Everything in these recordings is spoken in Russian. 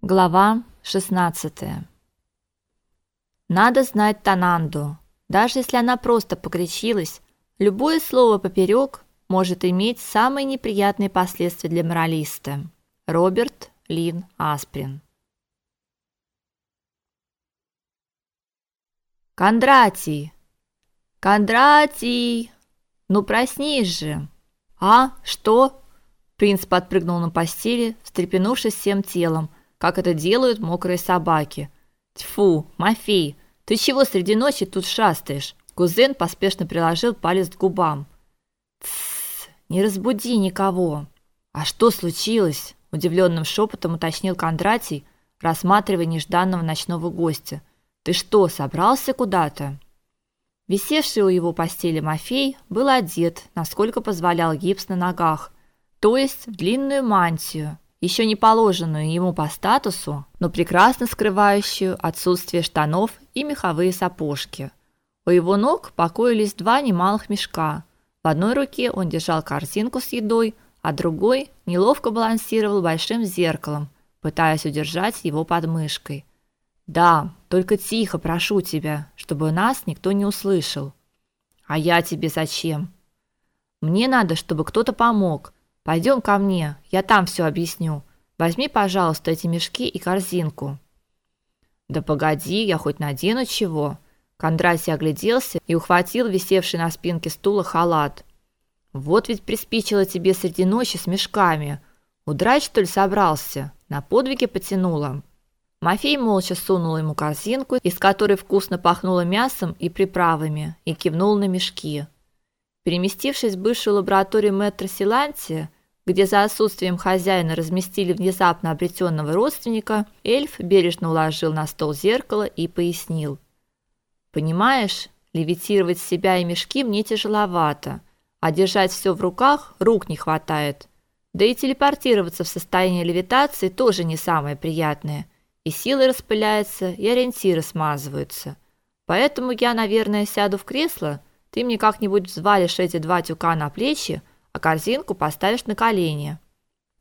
Глава 16. Надо знать Тананду. Даже если она просто покричилась, любое слово поперек может иметь самые неприятные последствия для моралиста. Роберт Лин Асприн. Кондратий. Кондратий. Ну проснись же. А, что? Принц подпрыгнул на постели, встрепенувшись всем телом как это делают мокрые собаки. Тьфу, Мафей, ты чего среди ночи тут шастаешь? Кузен поспешно приложил палец к губам. Тсс, не разбуди никого. А что случилось? удивленным шепотом уточнил Кондратий, рассматривая нежданного ночного гостя. Ты что, собрался куда-то? Висевший у его постели Мафей был одет, насколько позволял гипс на ногах, то есть в длинную мантию, еще не положенную ему по статусу, но прекрасно скрывающую отсутствие штанов и меховые сапожки. У его ног покоились два немалых мешка. В одной руке он держал корзинку с едой, а другой неловко балансировал большим зеркалом, пытаясь удержать его под мышкой. Да, только тихо, прошу тебя, чтобы нас никто не услышал. А я тебе зачем? Мне надо, чтобы кто-то помог. Пойдем ко мне, я там все объясню. Возьми, пожалуйста, эти мешки и корзинку. Да погоди, я хоть надену чего. Кондрасий огляделся и ухватил висевший на спинке стула халат. Вот ведь приспичило тебе среди ночи с мешками. Удрать что ли собрался? На подвиги потянуло. Мафей молча сунул ему корзинку, из которой вкусно пахнуло мясом и приправами, и кивнул на мешки. Переместившись в бывшую лабораторию мэтра Силантия, где за отсутствием хозяина разместили внезапно обретенного родственника, эльф бережно уложил на стол зеркало и пояснил: "Понимаешь, левитировать себя и мешки мне тяжеловато, а держать все в руках рук не хватает. Да и телепортироваться в состояние левитации тоже не самое приятное. И силы распыляются, и ориентиры смазываются. Поэтому я, наверное, сяду в кресло, ты мне как-нибудь взвалишь эти два тюка на плечи, а корзинку поставишь на колени.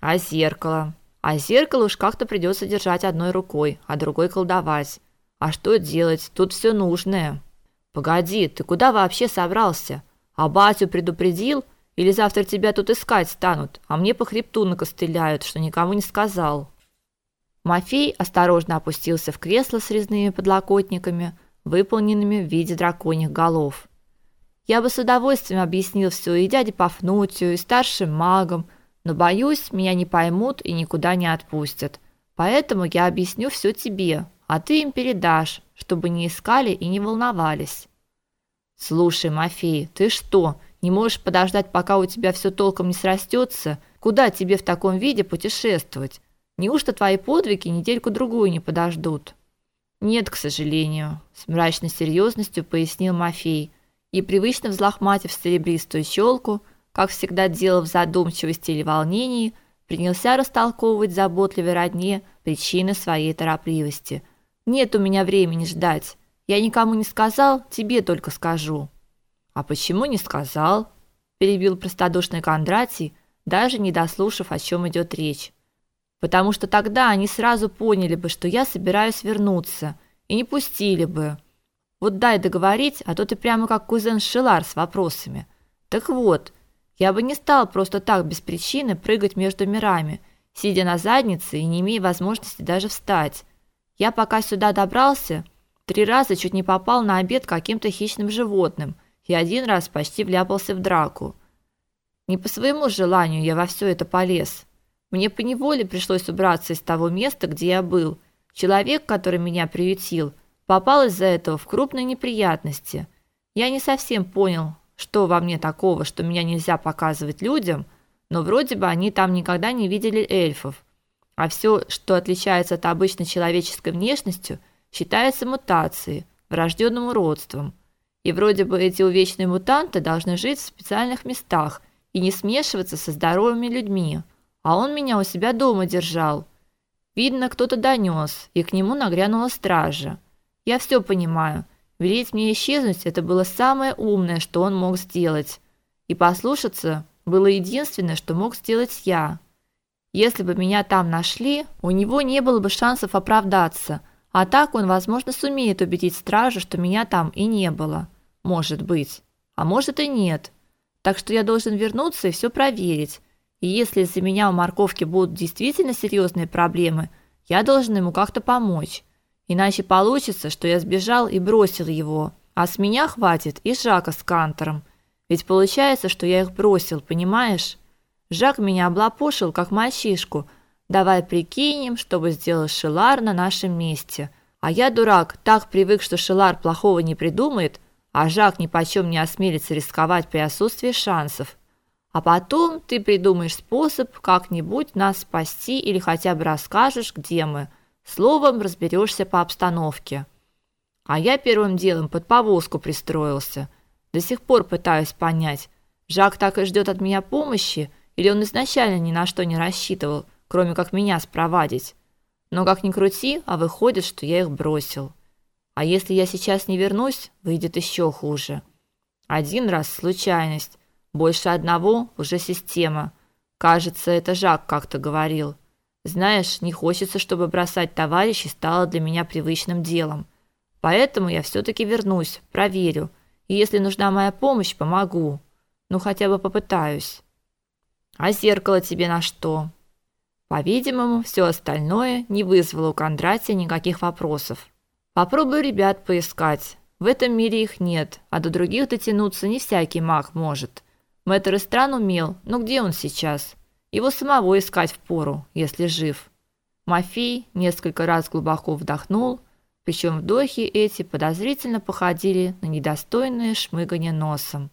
А зеркало? А зеркало уж как-то придется держать одной рукой, а другой колдовать. А что делать? Тут все нужное. Погоди, ты куда вообще собрался? А батю предупредил? Или завтра тебя тут искать станут, а мне по хребту накостыляют, что никому не сказал?» Мафей осторожно опустился в кресло с резными подлокотниками, выполненными в виде драконьих голов. Я бы с удовольствием объяснил все и дяде Пафнутию, и старшим магам, но боюсь, меня не поймут и никуда не отпустят. Поэтому я объясню все тебе, а ты им передашь, чтобы не искали и не волновались. Слушай, Мафей, ты что, не можешь подождать, пока у тебя все толком не срастется? Куда тебе в таком виде путешествовать? Неужто твои подвиги недельку другую не подождут? Нет, к сожалению, с мрачной серьезностью пояснил Мафей и привычно взлохматив серебристую челку, как всегда делал в задумчивости или волнении, принялся растолковывать заботливой родне причины своей торопливости. Нет у меня времени ждать. Я никому не сказал, тебе только скажу. А почему не сказал? перебил простодушный Кондратий, даже не дослушав, о чем идет речь. Потому что тогда они сразу поняли бы, что я собираюсь вернуться, и не пустили бы. Вот дай договорить, а то ты прямо как кузен Шилар с вопросами. Так вот, я бы не стал просто так без причины прыгать между мирами, сидя на заднице и не имея возможности даже встать. Я пока сюда добрался, три раза чуть не попал на обед каким-то хищным животным и один раз почти вляпался в драку. Не по своему желанию я во все это полез. Мне по неволе пришлось убраться из того места, где я был. Человек, который меня приютил, попал из-за этого в крупные неприятности. Я не совсем понял, что во мне такого, что меня нельзя показывать людям, но вроде бы они там никогда не видели эльфов. А все, что отличается от обычной человеческой внешностью, считается мутацией, врожденным уродством. И вроде бы эти увечные мутанты должны жить в специальных местах и не смешиваться со здоровыми людьми. А он меня у себя дома держал. Видно, кто-то донес, и к нему нагрянула стража. Я все понимаю. Велеть мне исчезнуть это было самое умное, что он мог сделать. И послушаться было единственное, что мог сделать я. Если бы меня там нашли, у него не было бы шансов оправдаться, а так он, возможно, сумеет убедить стражу, что меня там и не было. Может быть. А может и нет. Так что я должен вернуться и все проверить. И если из-за меня у морковки будут действительно серьезные проблемы, я должен ему как-то помочь. Иначе получится, что я сбежал и бросил его, а с меня хватит и Жака с Кантором. Ведь получается, что я их бросил, понимаешь? Жак меня облапошил как мальчишку. Давай прикинем, чтобы сделал Шилар на нашем месте. А я дурак, так привык, что Шилар плохого не придумает, а Жак ни почем не осмелится рисковать при отсутствии шансов. А потом ты придумаешь способ как-нибудь нас спасти или хотя бы расскажешь, где мы. Словом, разберешься по обстановке. А я первым делом под повозку пристроился. До сих пор пытаюсь понять, Жак так и ждет от меня помощи, или он изначально ни на что не рассчитывал, кроме как меня спровадить. Но как ни крути, а выходит, что я их бросил. А если я сейчас не вернусь, выйдет еще хуже. Один раз случайность, больше одного уже система. Кажется, это Жак как-то говорил. Знаешь, не хочется, чтобы бросать товарищей стало для меня привычным делом. Поэтому я все таки вернусь, проверю. И если нужна моя помощь, помогу. Ну хотя бы попытаюсь. А зеркало тебе на что? По-видимому, все остальное не вызвало у Кондратия никаких вопросов. Попробую ребят поискать. В этом мире их нет, а до других дотянуться не всякий маг может. Мэтр Истран умел, но где он сейчас? Его самого искать впору, если жив. Мафей несколько раз глубоко вдохнул, причем вдохи эти подозрительно походили на недостойное шмыгание носом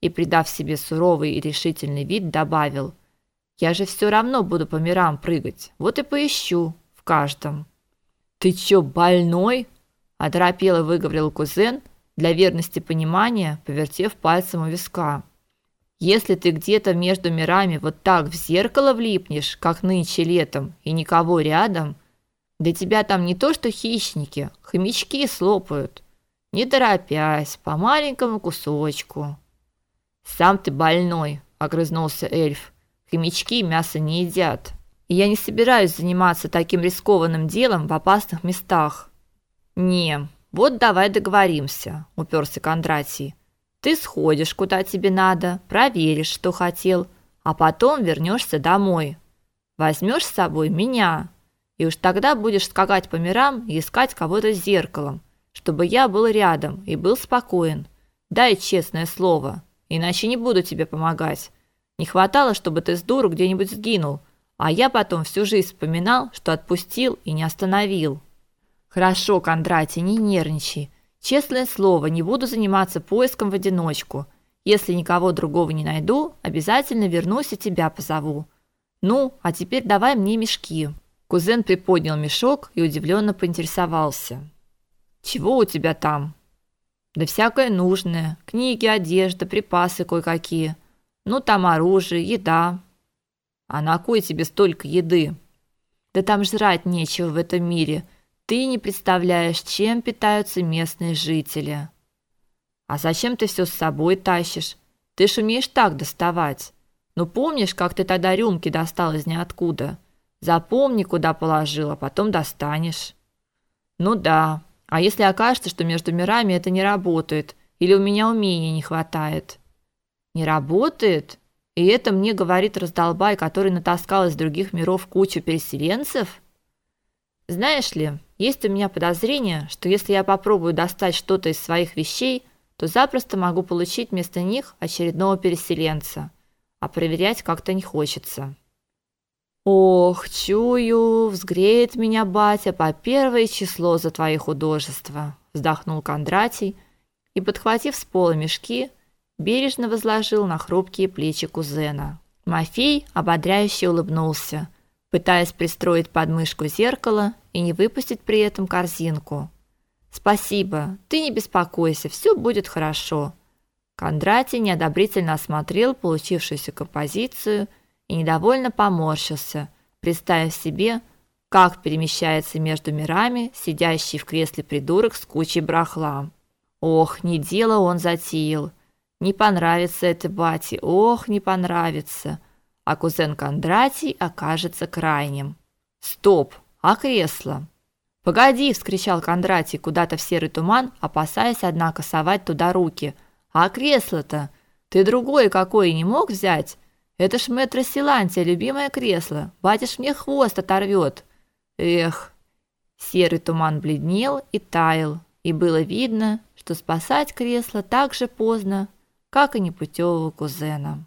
и, придав себе суровый и решительный вид, добавил: "Я же все равно буду по мирам прыгать. Вот и поищу в каждом". "Ты чё, больной?" оторопело выговорил кузен, для верности понимания, повертев пальцем у виска. Если ты где-то между мирами вот так в зеркало влипнешь, как нынче летом, и никого рядом, для тебя там не то что хищники, хомячки слопают. Не торопясь, по маленькому кусочку. Сам ты больной, огрызнулся эльф. Хомячки мясо не едят. И я не собираюсь заниматься таким рискованным делом в опасных местах. Не, вот давай договоримся, уперся Кондратий. Ты сходишь куда тебе надо, проверишь, что хотел, а потом вернешься домой. Возьмешь с собой меня, и уж тогда будешь скакать по мирам и искать кого-то с зеркалом, чтобы я был рядом и был спокоен. Дай честное слово. Иначе не буду тебе помогать. Не хватало, чтобы ты с дуру где-нибудь сгинул, а я потом всю жизнь вспоминал, что отпустил и не остановил. Хорошо, Кондратий, не нервничай. Честное слово, не буду заниматься поиском в одиночку. Если никого другого не найду, обязательно вернусь и тебя позову. Ну, а теперь давай мне мешки. Кузен приподнял мешок и удивленно поинтересовался: "Чего у тебя там?" Да всякое нужное: книги, одежда, припасы кое-какие. Ну там оружие, еда. А на кой тебе столько еды? Да там жрать нечего в этом мире. Ты не представляешь, чем питаются местные жители. А зачем ты все с собой тащишь? Ты ж умеешь так доставать. Ну помнишь, как ты тогда рюмки достал из ниоткуда? Запомни, куда положил, а потом достанешь. Ну да, а если окажется, что между мирами это не работает, или у меня умений не хватает? Не работает? И это мне говорит раздолбай, который натаскал из других миров кучу переселенцев? Знаешь ли, есть у меня подозрение, что если я попробую достать что-то из своих вещей, то запросто могу получить вместо них очередного переселенца. А проверять как-то не хочется. Ох, чую, взгреет меня батя по первое число за твои художества, вздохнул Кондратий и, подхватив с пола мешки, бережно возложил на хрупкие плечи кузена. Мафей ободряюще улыбнулся, пытаясь пристроить под мышку зеркало и не выпустить при этом корзинку. Спасибо, ты не беспокойся, все будет хорошо. Кондратий неодобрительно осмотрел получившуюся композицию и недовольно поморщился, представив себе, как перемещается между мирами сидящий в кресле придурок с кучей брахла. Ох, не дело он затеял. Не понравится это бате, ох, не понравится. а кузен Кондратий окажется крайним. Стоп, а кресло? Погоди, вскричал Кондратий куда-то в серый туман, опасаясь однако совать туда руки. А кресло-то ты другое какое не мог взять? Это ж мэтра Силантия, любимое кресло. Батюш мне хвост оторвет. Эх. Серый туман бледнел и таял, и было видно, что спасать кресло так же поздно, как и непутевого кузена.